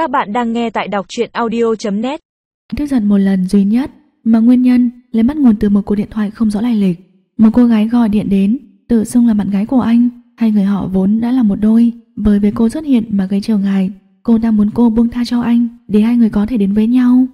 Các bạn đang nghe tại đọc truyện audio.net Tức giận một lần duy nhất mà nguyên nhân lấy bắt nguồn từ một cuộc điện thoại không rõ lai lịch. Một cô gái gọi điện đến, tự xưng là bạn gái của anh. Hai người họ vốn đã là một đôi, bởi vì cô xuất hiện mà gây trở ngại. Cô đang muốn cô buông tha cho anh để hai người có thể đến với nhau.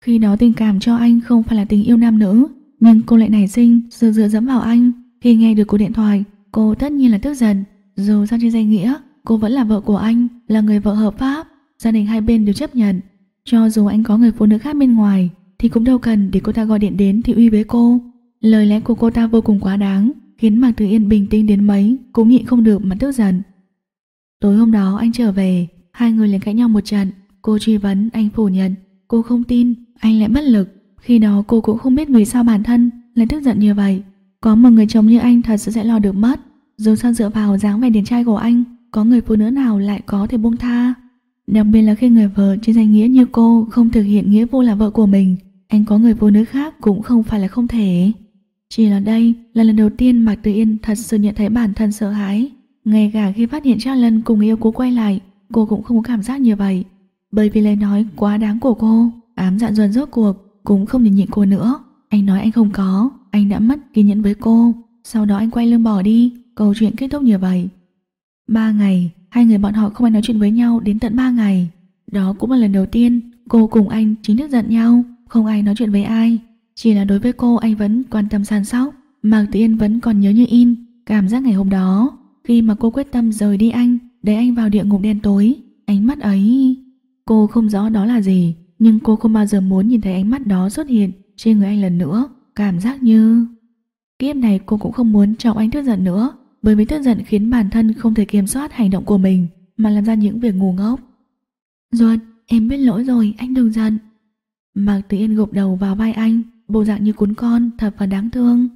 Khi đó tình cảm cho anh không phải là tình yêu nam nữ, nhưng cô lại nảy sinh sự dựa dẫm vào anh. Khi nghe được cuộc điện thoại, cô tất nhiên là tức giận. Dù sao trên danh nghĩa, cô vẫn là vợ của anh, là người vợ hợp pháp. Gia đình hai bên đều chấp nhận. Cho dù anh có người phụ nữ khác bên ngoài, thì cũng đâu cần để cô ta gọi điện đến thì uy với cô. Lời lẽ của cô ta vô cùng quá đáng, khiến Mạc Tử Yên bình tĩnh đến mấy cũng nhịn không được mà tức giận. Tối hôm đó anh trở về, hai người liền cãi nhau một trận. Cô truy vấn, anh phủ nhận. Cô không tin, anh lại bất lực. Khi đó cô cũng không biết vì sao bản thân lại tức giận như vậy. Có một người chồng như anh thật sự sẽ lo được mất. Dù sao dựa vào dáng vẻ điển trai của anh, có người phụ nữ nào lại có thể buông tha. Đặc biệt là khi người vợ trên danh nghĩa như cô không thực hiện nghĩa vụ là vợ của mình, anh có người phụ nữ khác cũng không phải là không thể. Chỉ là đây là lần đầu tiên Mạc Tử Yên thật sự nhận thấy bản thân sợ hãi. Ngay cả khi phát hiện Trang Lân cùng yêu cô quay lại, cô cũng không có cảm giác như vậy. Bởi vì lời nói quá đáng của cô, ám dạn dần rốt cuộc, cũng không nhìn nhịn cô nữa. Anh nói anh không có, anh đã mất kiên nhẫn với cô. Sau đó anh quay lưng bỏ đi, câu chuyện kết thúc như vậy. Ba ngày, hai người bọn họ không ai nói chuyện với nhau đến tận ba ngày. Đó cũng là lần đầu tiên cô cùng anh chính thức giận nhau, không ai nói chuyện với ai. Chỉ là đối với cô anh vẫn quan tâm săn sóc, Mạc Tử Yên vẫn còn nhớ như in cảm giác ngày hôm đó. Khi mà cô quyết tâm rời đi anh, để anh vào địa ngục đen tối, ánh mắt ấy... Cô không rõ đó là gì, nhưng cô không bao giờ muốn nhìn thấy ánh mắt đó xuất hiện trên người anh lần nữa. Cảm giác như... Kiếp này cô cũng không muốn chọc anh tức giận nữa, bởi vì tức giận khiến bản thân không thể kiểm soát hành động của mình, mà làm ra những việc ngu ngốc. Ruột, em biết lỗi rồi, anh đừng giận. Mạc Tử Yên gục đầu vào vai anh, bộ dạng như cuốn con, thật và đáng thương.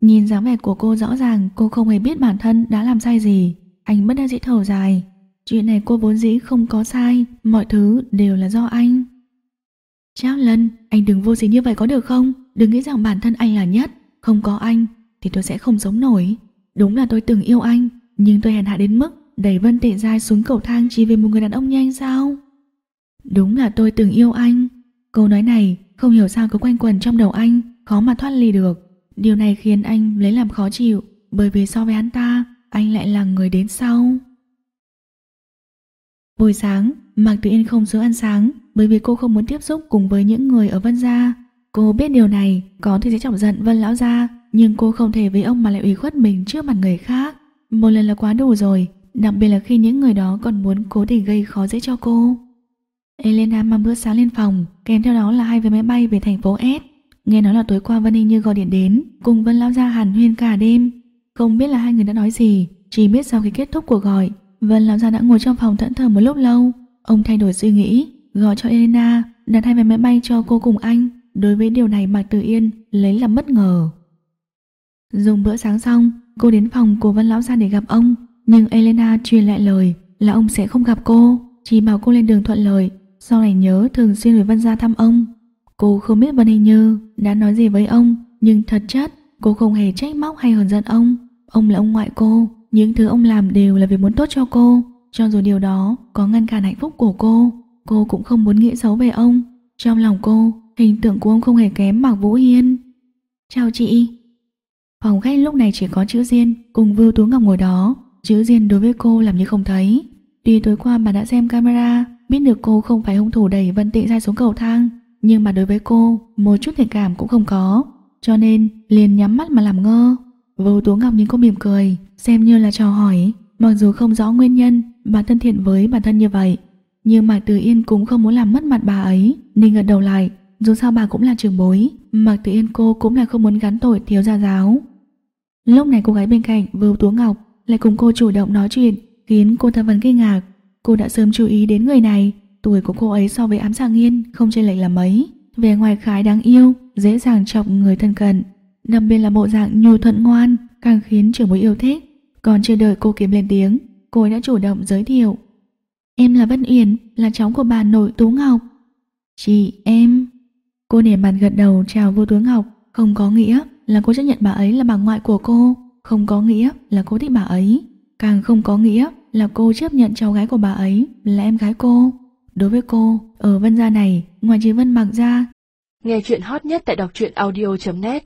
Nhìn dáng vẻ của cô rõ ràng cô không hề biết bản thân đã làm sai gì. Anh bất đắc dĩ thở dài. Chuyện này cô vốn dĩ không có sai, mọi thứ đều là do anh. Cháu Lân, anh đừng vô sỉ như vậy có được không? Đừng nghĩ rằng bản thân anh là nhất. Không có anh thì tôi sẽ không sống nổi. Đúng là tôi từng yêu anh, nhưng tôi hèn hạ đến mức đẩy Vân Tệ Giai xuống cầu thang chỉ vì một người đàn ông như anh sao? Đúng là tôi từng yêu anh. Câu nói này không hiểu sao cứ quanh quẩn trong đầu anh, khó mà thoát ly được. Điều này khiến anh lấy làm khó chịu, bởi vì so với hắn ta, anh lại là người đến sau. Buổi sáng, Mạc Tử Yên không xuống ăn sáng bởi vì cô không muốn tiếp xúc cùng với những người ở Vân Gia. Cô biết điều này có thể sẽ chọc giận Vân Lão Gia, nhưng cô không thể với ông mà lại ủy khuất mình trước mặt người khác. Một lần là quá đủ rồi, đặc biệt là khi những người đó còn muốn cố tình gây khó dễ cho cô. Elena mang bữa sáng lên phòng, kèm theo đó là hai vé máy bay về thành phố S. Nghe nói là tối qua Vân Hình Như gọi điện đến, cùng Vân Lão Gia hàn huyên cả đêm. Không biết là hai người đã nói gì, chỉ biết sau khi kết thúc cuộc gọi, Vân Lão Gia đã ngồi trong phòng thẫn thờ một lúc lâu. Ông thay đổi suy nghĩ, gọi cho Elena, đặt hai vé máy bay cho cô cùng anh. Đối với điều này Mạc Tử Yên lấy làm bất ngờ. Dùng bữa sáng xong, cô đến phòng của Vân Lão Gia để gặp ông, nhưng Elena truyền lại lời là ông sẽ không gặp cô, chỉ bảo cô lên đường thuận lợi, sau này nhớ thường xuyên về Vân Gia thăm ông. Cô không biết Vân Hình Như đã nói gì với ông, nhưng thật chất cô không hề trách móc hay hờn giận ông. Ông là ông ngoại cô, những thứ ông làm đều là vì muốn tốt cho cô. Cho dù điều đó có ngăn cản hạnh phúc của cô, cô cũng không muốn nghĩ xấu về ông. Trong lòng cô, hình tượng của ông không hề kém Mạc Vũ Hiên. Chào chị. Phòng khách lúc này chỉ có chữ Diên cùng Vưu Tú Ngọc ngồi đó. Chữ Diên đối với cô làm như không thấy. Tuy tối qua bà đã xem camera, biết được cô không phải hung thủ đẩy Vân Tị ra xuống cầu thang, nhưng mà đối với cô, một chút thiện cảm cũng không có. Cho nên, liền nhắm mắt mà làm ngơ. Vưu Tú Ngọc nhìn cô mỉm cười, xem như là trò hỏi. Mặc dù không rõ nguyên nhân, bà thân thiện với bản thân như vậy. Nhưng Mạc Tử Yên cũng không muốn làm mất mặt bà ấy, nên gật đầu lại. Dù sao bà cũng là trường bối, Mạc Tử Yên cô cũng là không muốn gắn tội thiếu gia giáo. Lúc này cô gái bên cạnh Vưu Tú Ngọc lại cùng cô chủ động nói chuyện khiến cô thầm vấn kinh ngạc. Cô đã sớm chú ý đến người này, tuổi của cô ấy so với ám sàng nghiên không chênh lệch là mấy. Vẻ ngoài khái đáng yêu, dễ dàng chọc người thân cận. Đặc biệt là bộ dạng nhu thuận ngoan, càng khiến trưởng bối yêu thích. Còn chưa đợi cô kiếm lên tiếng, cô ấy đã chủ động giới thiệu. Em là Vân Uyển, là cháu của bà nội Tú Ngọc. Chị, em... Cô nể mặt gật đầu chào vô Tú Ngọc, không có nghĩa là cô chấp nhận bà ấy là bà ngoại của cô, không có nghĩa là cô thích bà ấy, càng không có nghĩa là cô chấp nhận cháu gái của bà ấy là em gái cô. Đối với cô, ở Vân Gia này, ngoài chị Vân Mặc ra, Nghe chuyện hot nhất tại đọc truyện audio.net